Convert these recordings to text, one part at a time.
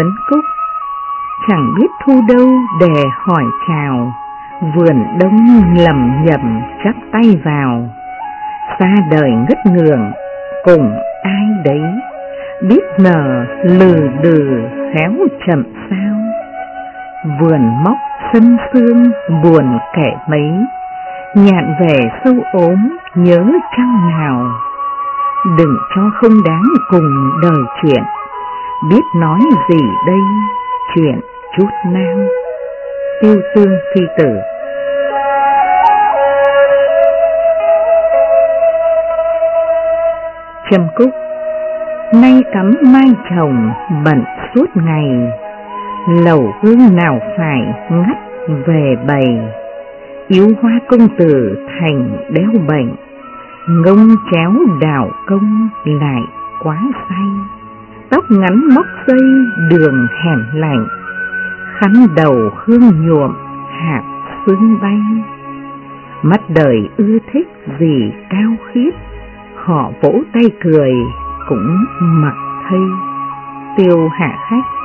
Vấn Cúc. Chẳng biết thu đâu để hỏi chào. Vườn đông lầm nhầm chắp tay vào. Xa đời ngất ngường, cùng ai đấy? Biết nở lừ đừ khéo chậm sao? Vườn móc sân sương buồn kẻ mấy? Nhạn về sâu ốm nhớ trăng nào? Đừng cho không đáng cùng đời chuyện. Biết nói gì đây, chuyện chút nào? Tiêu tương phi tử. Trầm Cúc, Nay cắm mai chồng bận suốt ngày, Lầu hương nào phải ngắt về bầy. Yếu hoa công tử thành đeo bệnh, Ngông chéo đảo công lại quá say. Tóc ngắn móc dây, đường hẻm lạnh Khắn đầu hương nhuộm, hạt sương bay. Mắt đời ưa thích gì cao khiết, Họ vỗ tay cười cũng mặc thây. Tiêu hạ khách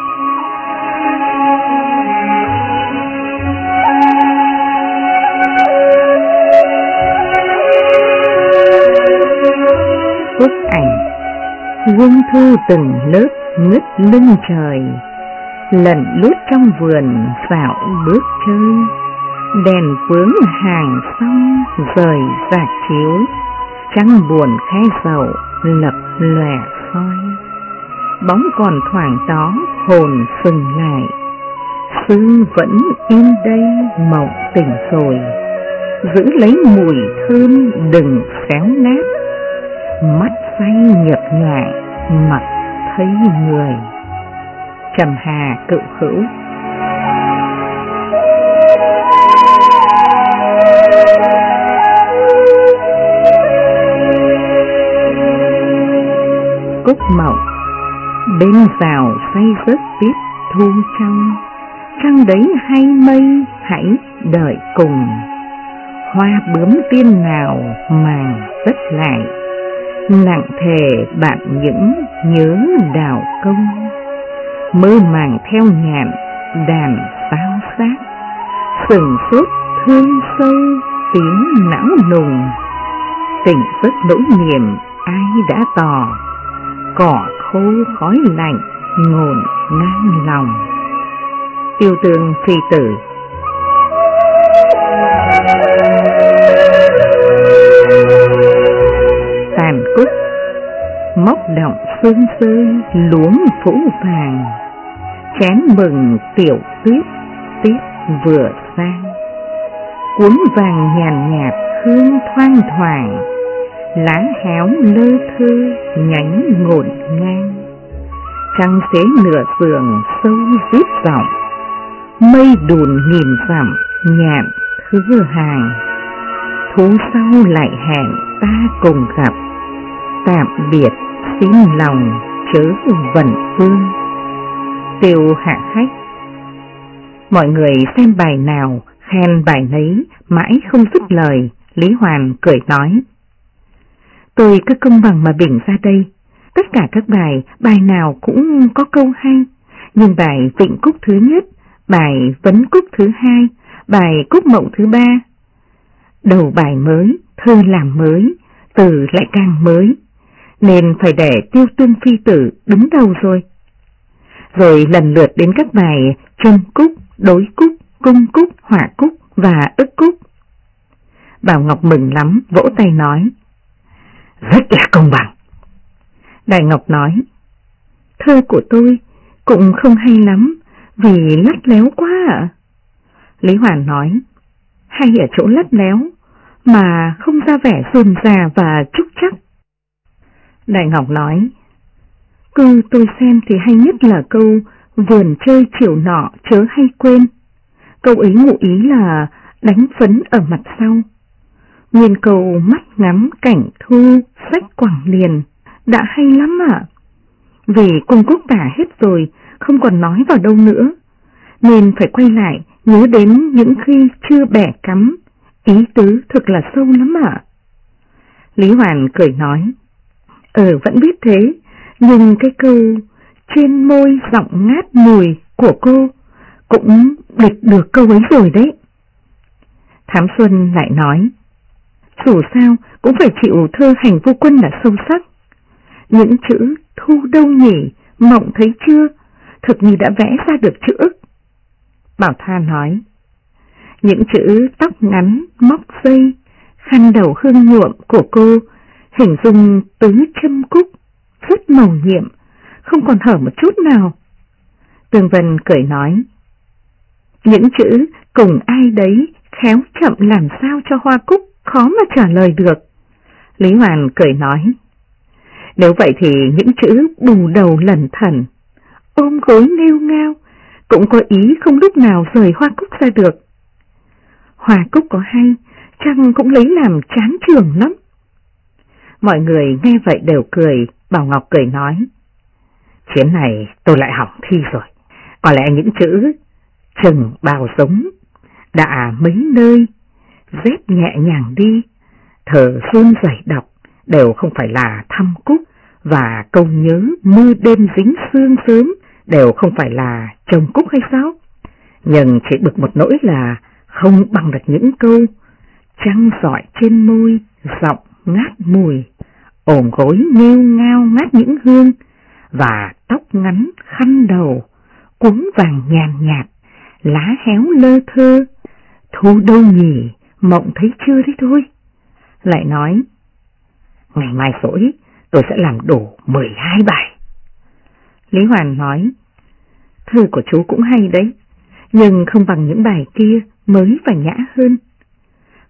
Quân thư từng lớp ngứt lưng trời Lần lút trong vườn dạo bước chơi. Đèn vướng hàng xong rời rạc chiếu, Trăng buồn khe dầu lập lòe soi. Bóng còn thoảng đó hồn sừng lại. Sư vẫn im đây mộng tỉnh rồi, Giữ lấy mùi thơm đừng xéo nát. Mắt say nhập nhạt mặt thấy người. Trầm Hà cựu hữu. Cúc mộng Bên rào say rớt tiếp thu trong Trăng đấy hay mây, hãy đợi cùng. Hoa bướm tiên nào màng rất lại. Nặng thề bạn những nhớ đào công. Mơ màng theo nhạn đàn bao sát Sừng sốt thương sâu, tiếng não nùng. Tỉnh giấc nỗi niềm ai đã tỏ. Cỏ khô khói lạnh ngồn ngang lòng. Tiêu tương phi tử. Móc động phương rơi luống phủ vàng. Chén mừng tiểu tuyết tiết vừa sang. Cuốn vàng nhàn nhạt, hương thoang thoảng. Lá héo lơ thơ, nhánh ngổn ngang. Trăng xế nửa giường sâu rít giọng mây đùn nghìn dặm nhạn thứ hàng. Thú sau lại hẹn ta cùng gặp tạm biệt, xin lòng chớ vẩn phương tiêu hạ khách mọi người xem bài nào, khen bài nấy, mãi không dứt lời, lý hoàn cười nói. Tôi cứ công bằng mà bình ra đây. Tất cả các bài bài nào cũng có câu hay. Nhưng bài vịnh cúc thứ nhất, bài vấn cúc thứ hai, bài cúc mộng thứ ba. Đầu bài mới, thơ làm mới, từ lại càng mới nên phải để tiêu tương phi tử đứng đầu rồi. Rồi lần lượt đến các bài chân cúc, đối cúc, cung cúc, hỏa cúc và ức cúc. Bảo Ngọc mừng lắm, vỗ tay nói. Rất là công bằng. Đại Ngọc nói, thơ của tôi cũng không hay lắm vì lắt léo quá ạ. Lý Hoàn nói, hay ở chỗ lắt léo mà không ra vẻ rườm già và trúc chắc. Đại Ngọc nói, Cứ tôi xem thì hay nhất là câu Vườn chơi chiều nọ chớ hay quên. Câu ấy ngụ ý là đánh phấn ở mặt sau. Nguyên cầu mắt ngắm cảnh thu, sách quảng liền, đã hay lắm ạ. Vì cung quốc tả hết rồi, không còn nói vào đâu nữa, nên phải quay lại nhớ đến những khi chưa bẻ cắm, ý tứ thực là sâu lắm ạ. Lý Hoàn cười nói, ờ vẫn biết thế, nhưng cái câu trên môi giọng ngát mùi của cô cũng địch được câu ấy rồi đấy. Thám Xuân lại nói, dù sao cũng phải chịu thơ hành vô quân là sâu sắc. Những chữ thu đâu nhỉ, mộng thấy chưa, thực như đã vẽ ra được chữ ức. Bảo Tha nói, những chữ tóc ngắn, móc dây, khăn đầu hương nhuộm của cô hình dung tứ châm cúc, rất màu nhiệm, không còn hở một chút nào. Tường Vân cười nói, những chữ cùng ai đấy khéo chậm làm sao cho hoa cúc khó mà trả lời được. Lý Hoàn cười nói, nếu vậy thì những chữ bù đầu lẩn thần, ôm gối nêu ngao, cũng có ý không lúc nào rời hoa cúc ra được. Hoa cúc có hay, chăng cũng lấy làm chán trường lắm. Mọi người nghe vậy đều cười, Bảo Ngọc cười nói. Chuyến này tôi lại hỏng thi rồi, có lẽ những chữ chừng bào giống đã mấy nơi, rét nhẹ nhàng đi, thở run rẩy đọc đều không phải là thăm cúc và câu nhớ mưa đêm dính sương sớm đều không phải là trồng cúc hay sao? Nhưng chỉ bực một nỗi là không bằng được những câu trăng giỏi trên môi, giọng ngát mùi, ổn gối nghêu ngao ngát những hương và tóc ngắn khăn đầu, cuốn vàng nhàn nhạt, lá héo lơ thơ, thu đâu nhỉ, mộng thấy chưa đấy thôi. Lại nói, ngày mai sỗi tôi sẽ làm đủ 12 bài. Lý Hoàn nói, thư của chú cũng hay đấy, nhưng không bằng những bài kia mới và nhã hơn.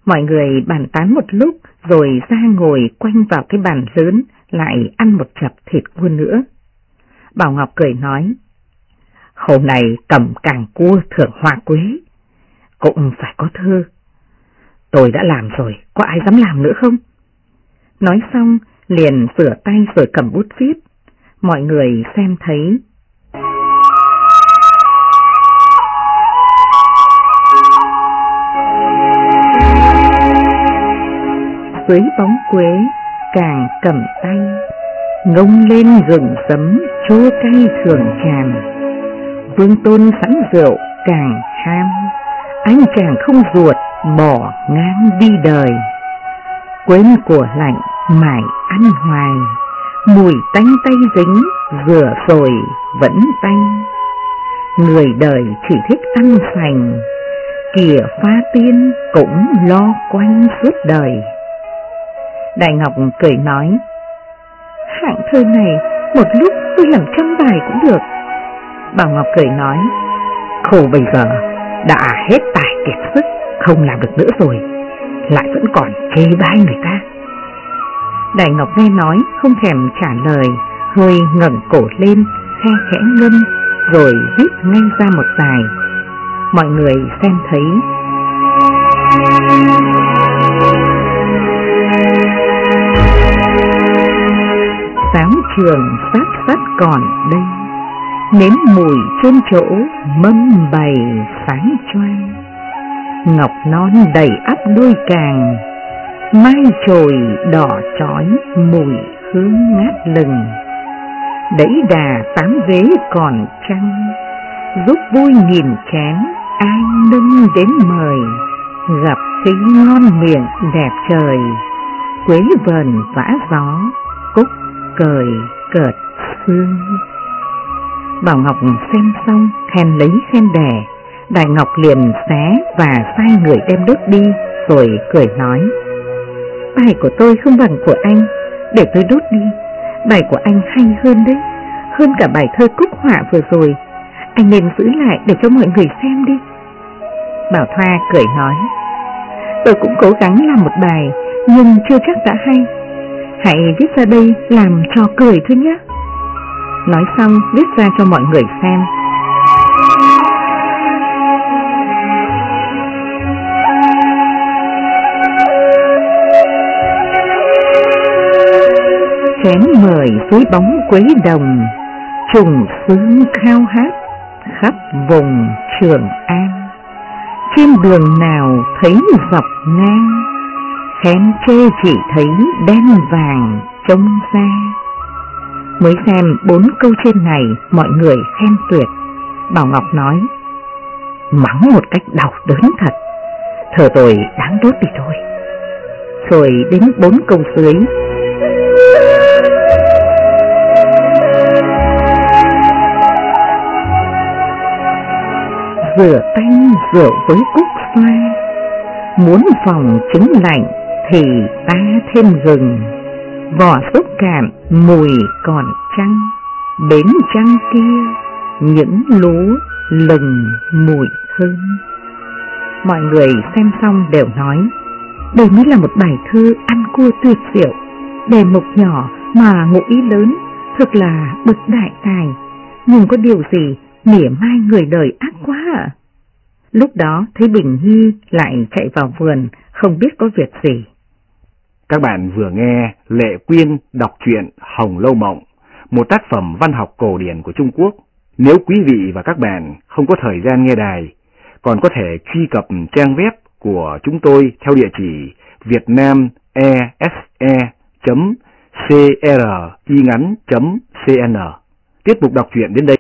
Mọi người bàn tán một lúc rồi ra ngồi quanh vào cái bàn lớn lại ăn một chập thịt cua nữa. Bảo Ngọc cười nói, hôm nay cầm càng cua thưởng hoa quế, cũng phải có thơ. Tôi đã làm rồi, có ai dám làm nữa không? Nói xong, liền rửa tay rồi cầm bút viết. Mọi người xem thấy. Dưới bóng quế, càng cầm tay, ngông lên gừng sấm chua cay thường tràn. Vương tôn sẵn rượu càng ham, anh chàng không ruột bỏ ngang đi đời. Quên của lạnh mải ăn hoài, mùi tanh tay dính, rửa rồi vẫn tanh. Người đời chỉ thích ăn sành, kìa pha tiên cũng lo quanh suốt đời. Đại Ngọc cười nói, hạng thơ này một lúc tôi làm trăm bài cũng được. Bảo Ngọc cười nói, khổ bây giờ đã hết tài kiệt sức, không làm được nữa rồi, lại vẫn còn chê bai người ta. Đại Ngọc nghe nói không thèm trả lời, hơi ngẩng cổ lên, khe khẽ ngâm, rồi viết ngay ra một bài. Mọi người xem thấy. Sáng trường sát sát còn đây, nếm mùi trên chỗ mâm bày sáng choang. Ngọc non đầy ắp đuôi càng, mai trồi đỏ trói mùi hương ngát lừng. Đẩy đà tám vế còn trăng, giúp vui nghìn chén, ai nâng đến mời, gặp tí ngon miệng đẹp trời, quế vờn vã gió, cười cợt xương. Bảo Ngọc xem xong, khen lấy khen đẻ, Đại Ngọc liền xé và sai người đem đốt đi, rồi cười nói. Bài của tôi không bằng của anh, để tôi đốt đi. Bài của anh hay hơn đấy, hơn cả bài thơ cúc họa vừa rồi. Anh nên giữ lại để cho mọi người xem đi. Bảo Thoa cười nói, tôi cũng cố gắng làm một bài, nhưng chưa chắc đã hay hãy viết ra đây làm cho cười thôi nhé. Nói xong viết ra cho mọi người xem. Chén mời dưới bóng quấy đồng, trùng sướng khao hát khắp vùng Trường An. Trên đường nào thấy dọc ngang, khen chê chỉ thấy đen vàng trông ra. Mới xem bốn câu trên này mọi người khen tuyệt. Bảo Ngọc nói, mắng một cách đau đớn thật, thở rồi đáng đốt đi thôi. Rồi đến bốn câu dưới. Rửa tay rượu với cúc xoa, muốn phòng chứng lạnh thì ta thêm gừng, vỏ xúc cảm mùi còn trăng, bến trăng kia những lúa lừng mùi thơm. Mọi người xem xong đều nói, đây mới là một bài thơ ăn cua tuyệt diệu, đề mục nhỏ mà ngụ ý lớn, thực là bậc đại tài, nhưng có điều gì mỉa mai người đời ác quá à? Lúc đó thấy Bình Nhi lại chạy vào vườn, không biết có việc gì. Các bạn vừa nghe Lệ Quyên đọc truyện Hồng Lâu Mộng, một tác phẩm văn học cổ điển của Trung Quốc. Nếu quý vị và các bạn không có thời gian nghe đài, còn có thể truy cập trang web của chúng tôi theo địa chỉ vietnamese.cringắn.cn. Tiết mục đọc truyện đến đây.